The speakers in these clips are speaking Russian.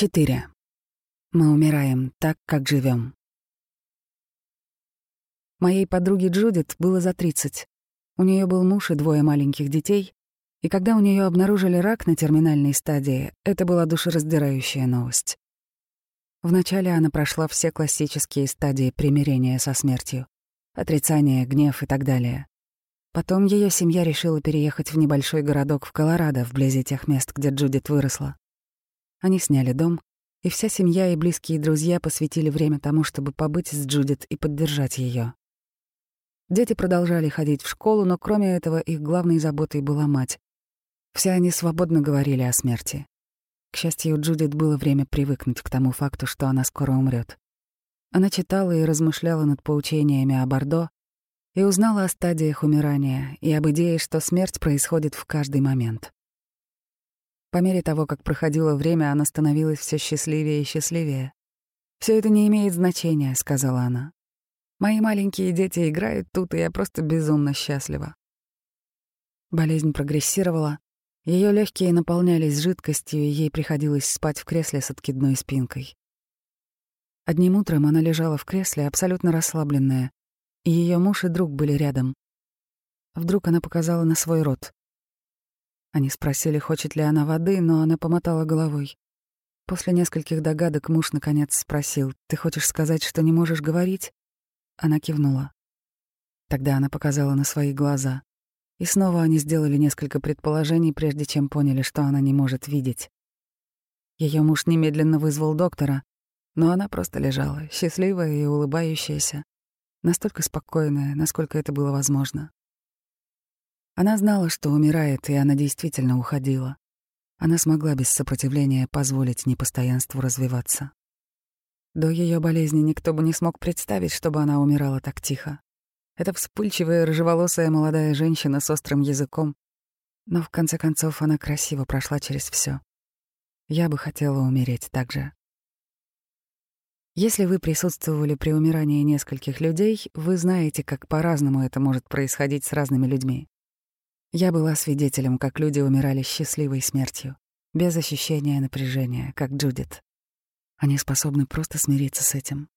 4. Мы умираем так, как живем. Моей подруге Джудит было за 30. У нее был муж и двое маленьких детей, и когда у нее обнаружили рак на терминальной стадии, это была душераздирающая новость. Вначале она прошла все классические стадии примирения со смертью — отрицание, гнев и так далее. Потом ее семья решила переехать в небольшой городок в Колорадо, вблизи тех мест, где Джудит выросла. Они сняли дом, и вся семья и близкие друзья посвятили время тому, чтобы побыть с Джудит и поддержать ее. Дети продолжали ходить в школу, но кроме этого их главной заботой была мать. Все они свободно говорили о смерти. К счастью, Джудит было время привыкнуть к тому факту, что она скоро умрет. Она читала и размышляла над поучениями о Бордо и узнала о стадиях умирания и об идее, что смерть происходит в каждый момент. По мере того, как проходило время, она становилась все счастливее и счастливее. Все это не имеет значения», — сказала она. «Мои маленькие дети играют тут, и я просто безумно счастлива». Болезнь прогрессировала, ее легкие наполнялись жидкостью, и ей приходилось спать в кресле с откидной спинкой. Одним утром она лежала в кресле, абсолютно расслабленная, и ее муж и друг были рядом. Вдруг она показала на свой рот. Они спросили, хочет ли она воды, но она помотала головой. После нескольких догадок муж наконец спросил, «Ты хочешь сказать, что не можешь говорить?» Она кивнула. Тогда она показала на свои глаза. И снова они сделали несколько предположений, прежде чем поняли, что она не может видеть. Ее муж немедленно вызвал доктора, но она просто лежала, счастливая и улыбающаяся, настолько спокойная, насколько это было возможно. Она знала, что умирает, и она действительно уходила. Она смогла без сопротивления позволить непостоянству развиваться. До ее болезни никто бы не смог представить, чтобы она умирала так тихо. Это вспыльчивая, рыжеволосая молодая женщина с острым языком. Но в конце концов она красиво прошла через все. Я бы хотела умереть так же. Если вы присутствовали при умирании нескольких людей, вы знаете, как по-разному это может происходить с разными людьми. Я была свидетелем, как люди умирали счастливой смертью, без ощущения напряжения, как Джудит. Они способны просто смириться с этим.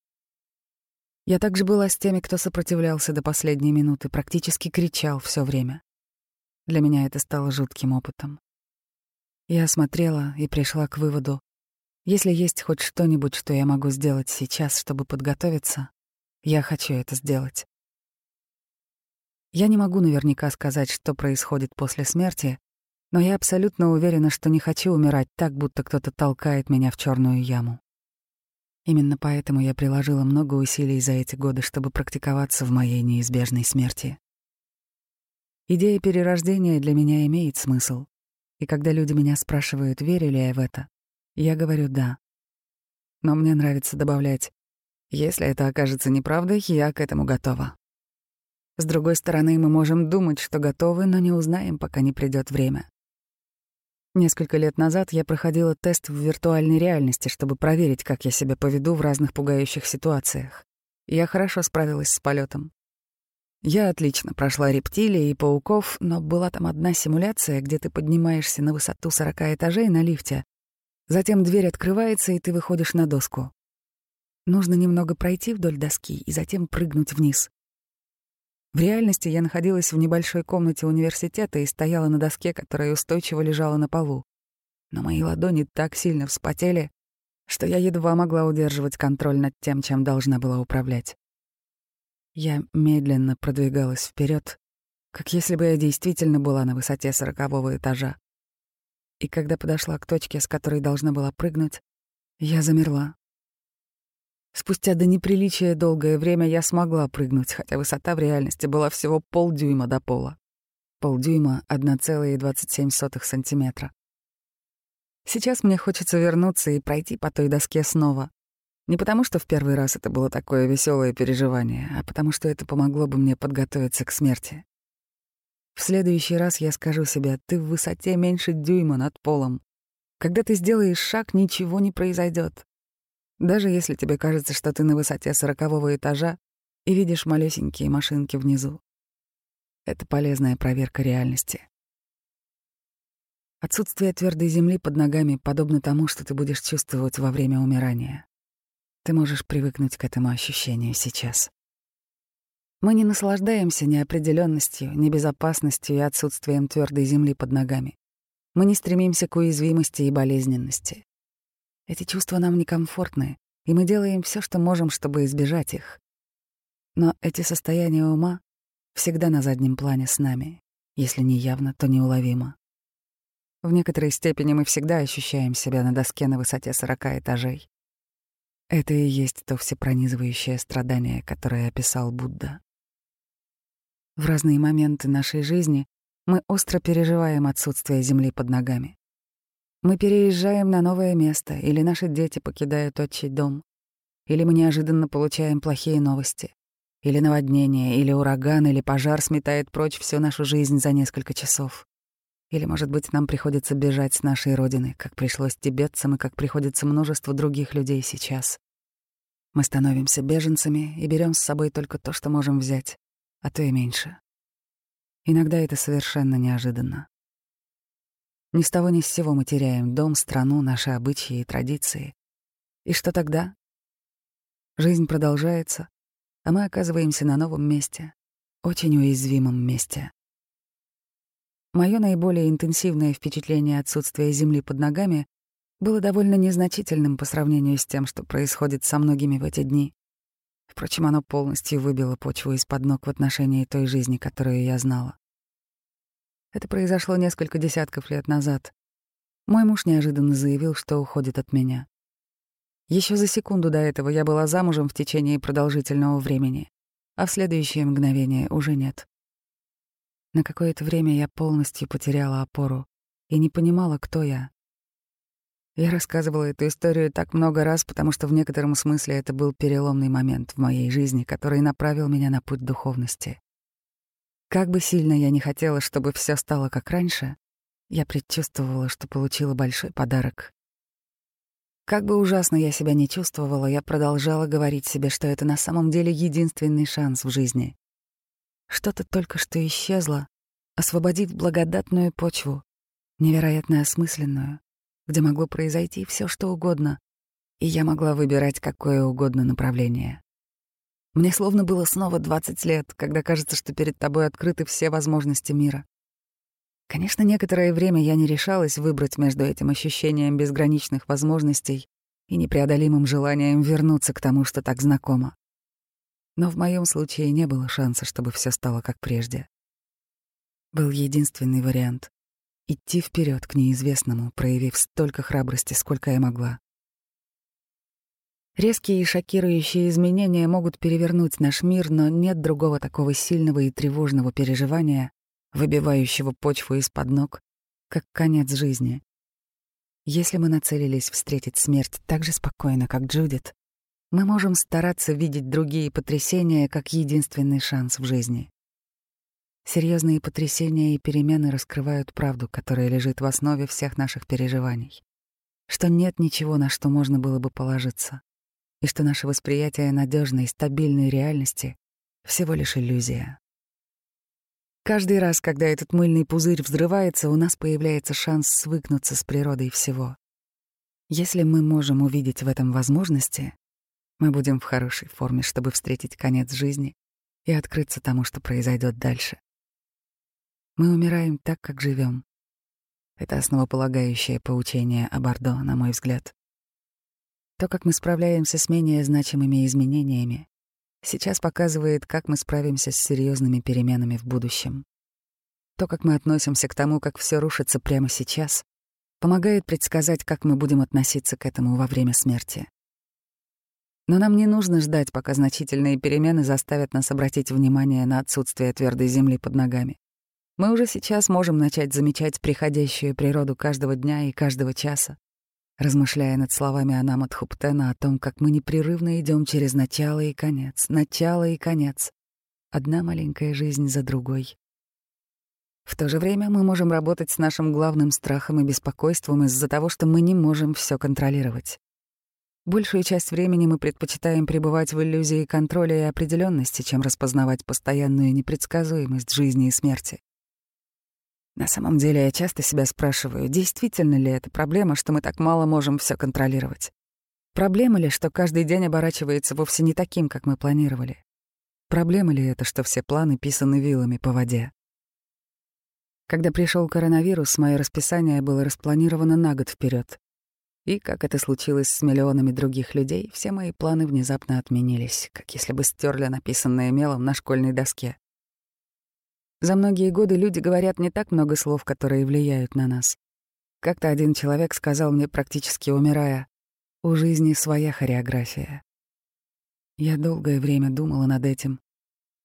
Я также была с теми, кто сопротивлялся до последней минуты, практически кричал все время. Для меня это стало жутким опытом. Я смотрела и пришла к выводу, если есть хоть что-нибудь, что я могу сделать сейчас, чтобы подготовиться, я хочу это сделать. Я не могу наверняка сказать, что происходит после смерти, но я абсолютно уверена, что не хочу умирать так, будто кто-то толкает меня в черную яму. Именно поэтому я приложила много усилий за эти годы, чтобы практиковаться в моей неизбежной смерти. Идея перерождения для меня имеет смысл, и когда люди меня спрашивают, верю ли я в это, я говорю «да». Но мне нравится добавлять «если это окажется неправдой, я к этому готова». С другой стороны, мы можем думать, что готовы, но не узнаем, пока не придет время. Несколько лет назад я проходила тест в виртуальной реальности, чтобы проверить, как я себя поведу в разных пугающих ситуациях. Я хорошо справилась с полетом. Я отлично прошла рептилии и пауков, но была там одна симуляция, где ты поднимаешься на высоту 40 этажей на лифте, затем дверь открывается, и ты выходишь на доску. Нужно немного пройти вдоль доски и затем прыгнуть вниз. В реальности я находилась в небольшой комнате университета и стояла на доске, которая устойчиво лежала на полу. Но мои ладони так сильно вспотели, что я едва могла удерживать контроль над тем, чем должна была управлять. Я медленно продвигалась вперед, как если бы я действительно была на высоте сорокового этажа. И когда подошла к точке, с которой должна была прыгнуть, я замерла. Спустя до неприличия долгое время я смогла прыгнуть, хотя высота в реальности была всего полдюйма до пола. Полдюйма — 1,27 сантиметра. Сейчас мне хочется вернуться и пройти по той доске снова. Не потому, что в первый раз это было такое веселое переживание, а потому что это помогло бы мне подготовиться к смерти. В следующий раз я скажу себе, ты в высоте меньше дюйма над полом. Когда ты сделаешь шаг, ничего не произойдет. Даже если тебе кажется, что ты на высоте сорокового этажа и видишь малюсенькие машинки внизу. Это полезная проверка реальности. Отсутствие твердой земли под ногами подобно тому, что ты будешь чувствовать во время умирания. Ты можешь привыкнуть к этому ощущению сейчас. Мы не наслаждаемся неопределенностью, небезопасностью и отсутствием твердой земли под ногами. Мы не стремимся к уязвимости и болезненности. Эти чувства нам некомфортны, и мы делаем все, что можем, чтобы избежать их. Но эти состояния ума всегда на заднем плане с нами, если не явно, то неуловимо. В некоторой степени мы всегда ощущаем себя на доске на высоте 40 этажей. Это и есть то всепронизывающее страдание, которое описал Будда. В разные моменты нашей жизни мы остро переживаем отсутствие земли под ногами. Мы переезжаем на новое место, или наши дети покидают отчий дом, или мы неожиданно получаем плохие новости, или наводнение, или ураган, или пожар сметает прочь всю нашу жизнь за несколько часов. Или, может быть, нам приходится бежать с нашей родины, как пришлось тибетцам и как приходится множеству других людей сейчас. Мы становимся беженцами и берем с собой только то, что можем взять а то и меньше. Иногда это совершенно неожиданно. Ни с того ни с сего мы теряем дом, страну, наши обычаи и традиции. И что тогда? Жизнь продолжается, а мы оказываемся на новом месте, очень уязвимом месте. Мое наиболее интенсивное впечатление отсутствия земли под ногами было довольно незначительным по сравнению с тем, что происходит со многими в эти дни. Впрочем, оно полностью выбило почву из-под ног в отношении той жизни, которую я знала. Это произошло несколько десятков лет назад. Мой муж неожиданно заявил, что уходит от меня. Еще за секунду до этого я была замужем в течение продолжительного времени, а в следующее мгновение уже нет. На какое-то время я полностью потеряла опору и не понимала, кто я. Я рассказывала эту историю так много раз, потому что в некотором смысле это был переломный момент в моей жизни, который направил меня на путь духовности. Как бы сильно я не хотела, чтобы все стало как раньше, я предчувствовала, что получила большой подарок. Как бы ужасно я себя не чувствовала, я продолжала говорить себе, что это на самом деле единственный шанс в жизни. Что-то только что исчезло, освободит благодатную почву, невероятно осмысленную, где могло произойти все, что угодно, и я могла выбирать какое угодно направление. Мне словно было снова 20 лет, когда кажется, что перед тобой открыты все возможности мира. Конечно, некоторое время я не решалась выбрать между этим ощущением безграничных возможностей и непреодолимым желанием вернуться к тому, что так знакомо. Но в моем случае не было шанса, чтобы все стало как прежде. Был единственный вариант идти вперед к неизвестному, проявив столько храбрости, сколько я могла. Резкие и шокирующие изменения могут перевернуть наш мир, но нет другого такого сильного и тревожного переживания, выбивающего почву из-под ног, как конец жизни. Если мы нацелились встретить смерть так же спокойно, как Джудит, мы можем стараться видеть другие потрясения как единственный шанс в жизни. Серьезные потрясения и перемены раскрывают правду, которая лежит в основе всех наших переживаний. Что нет ничего, на что можно было бы положиться. И что наше восприятие надежной, стабильной реальности — всего лишь иллюзия. Каждый раз, когда этот мыльный пузырь взрывается, у нас появляется шанс свыкнуться с природой всего. Если мы можем увидеть в этом возможности, мы будем в хорошей форме, чтобы встретить конец жизни и открыться тому, что произойдет дальше. Мы умираем так, как живем. Это основополагающее поучение о Бордо, на мой взгляд. То, как мы справляемся с менее значимыми изменениями, сейчас показывает, как мы справимся с серьезными переменами в будущем. То, как мы относимся к тому, как все рушится прямо сейчас, помогает предсказать, как мы будем относиться к этому во время смерти. Но нам не нужно ждать, пока значительные перемены заставят нас обратить внимание на отсутствие твердой земли под ногами. Мы уже сейчас можем начать замечать приходящую природу каждого дня и каждого часа, размышляя над словами Анама Тхуптена о том, как мы непрерывно идем через начало и конец, начало и конец, одна маленькая жизнь за другой. В то же время мы можем работать с нашим главным страхом и беспокойством из-за того, что мы не можем все контролировать. Большую часть времени мы предпочитаем пребывать в иллюзии контроля и определенности, чем распознавать постоянную непредсказуемость жизни и смерти. На самом деле я часто себя спрашиваю, действительно ли это проблема, что мы так мало можем все контролировать. Проблема ли, что каждый день оборачивается вовсе не таким, как мы планировали? Проблема ли это, что все планы писаны вилами по воде? Когда пришел коронавирус, мое расписание было распланировано на год вперед. И, как это случилось с миллионами других людей, все мои планы внезапно отменились, как если бы стерли написанное мелом на школьной доске. За многие годы люди говорят не так много слов, которые влияют на нас. Как-то один человек сказал мне, практически умирая, «У жизни своя хореография». Я долгое время думала над этим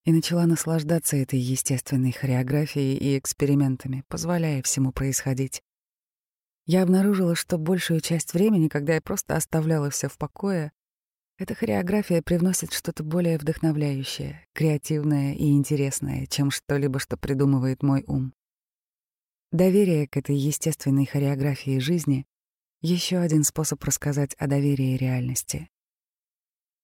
и начала наслаждаться этой естественной хореографией и экспериментами, позволяя всему происходить. Я обнаружила, что большую часть времени, когда я просто оставляла все в покое, эта хореография привносит что-то более вдохновляющее, креативное и интересное, чем что-либо, что придумывает мой ум. Доверие к этой естественной хореографии жизни — еще один способ рассказать о доверии реальности.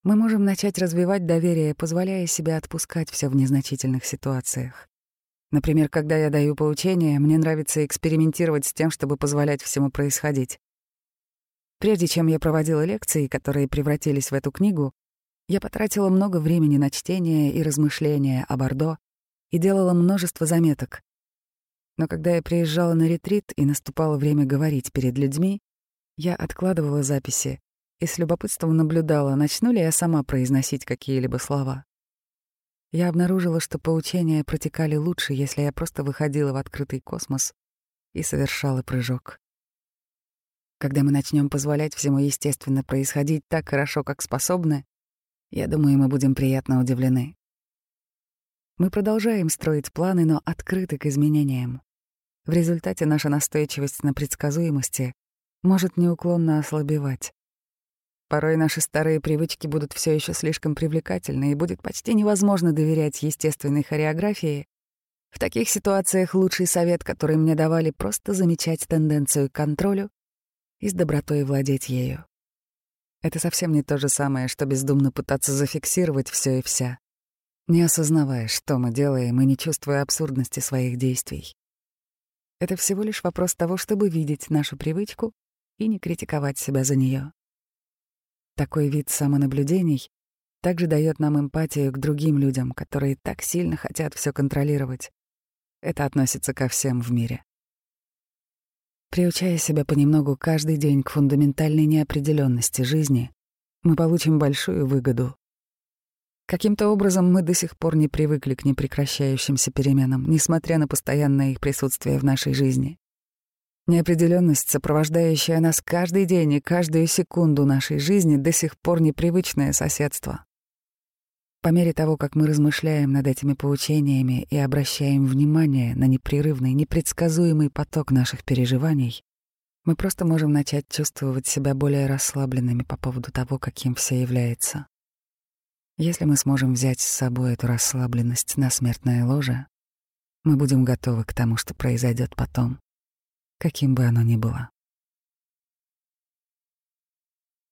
Мы можем начать развивать доверие, позволяя себе отпускать все в незначительных ситуациях. Например, когда я даю поучения, мне нравится экспериментировать с тем, чтобы позволять всему происходить. Прежде чем я проводила лекции, которые превратились в эту книгу, я потратила много времени на чтение и размышления о Бордо и делала множество заметок. Но когда я приезжала на ретрит и наступало время говорить перед людьми, я откладывала записи и с любопытством наблюдала, начну ли я сама произносить какие-либо слова. Я обнаружила, что поучения протекали лучше, если я просто выходила в открытый космос и совершала прыжок. Когда мы начнем позволять всему естественно происходить так хорошо, как способны, я думаю, мы будем приятно удивлены. Мы продолжаем строить планы, но открыты к изменениям. В результате наша настойчивость на предсказуемости может неуклонно ослабевать. Порой наши старые привычки будут все еще слишком привлекательны, и будет почти невозможно доверять естественной хореографии. В таких ситуациях лучший совет, который мне давали, просто замечать тенденцию к контролю и с добротой владеть ею. Это совсем не то же самое, что бездумно пытаться зафиксировать все и вся, не осознавая, что мы делаем, и не чувствуя абсурдности своих действий. Это всего лишь вопрос того, чтобы видеть нашу привычку и не критиковать себя за нее. Такой вид самонаблюдений также дает нам эмпатию к другим людям, которые так сильно хотят все контролировать. Это относится ко всем в мире. Приучая себя понемногу каждый день к фундаментальной неопределенности жизни, мы получим большую выгоду. Каким-то образом мы до сих пор не привыкли к непрекращающимся переменам, несмотря на постоянное их присутствие в нашей жизни. Неопределенность, сопровождающая нас каждый день и каждую секунду нашей жизни, до сих пор непривычное соседство. По мере того, как мы размышляем над этими поучениями и обращаем внимание на непрерывный, непредсказуемый поток наших переживаний, мы просто можем начать чувствовать себя более расслабленными по поводу того, каким все является. Если мы сможем взять с собой эту расслабленность на смертное ложе, мы будем готовы к тому, что произойдет потом каким бы оно ни было.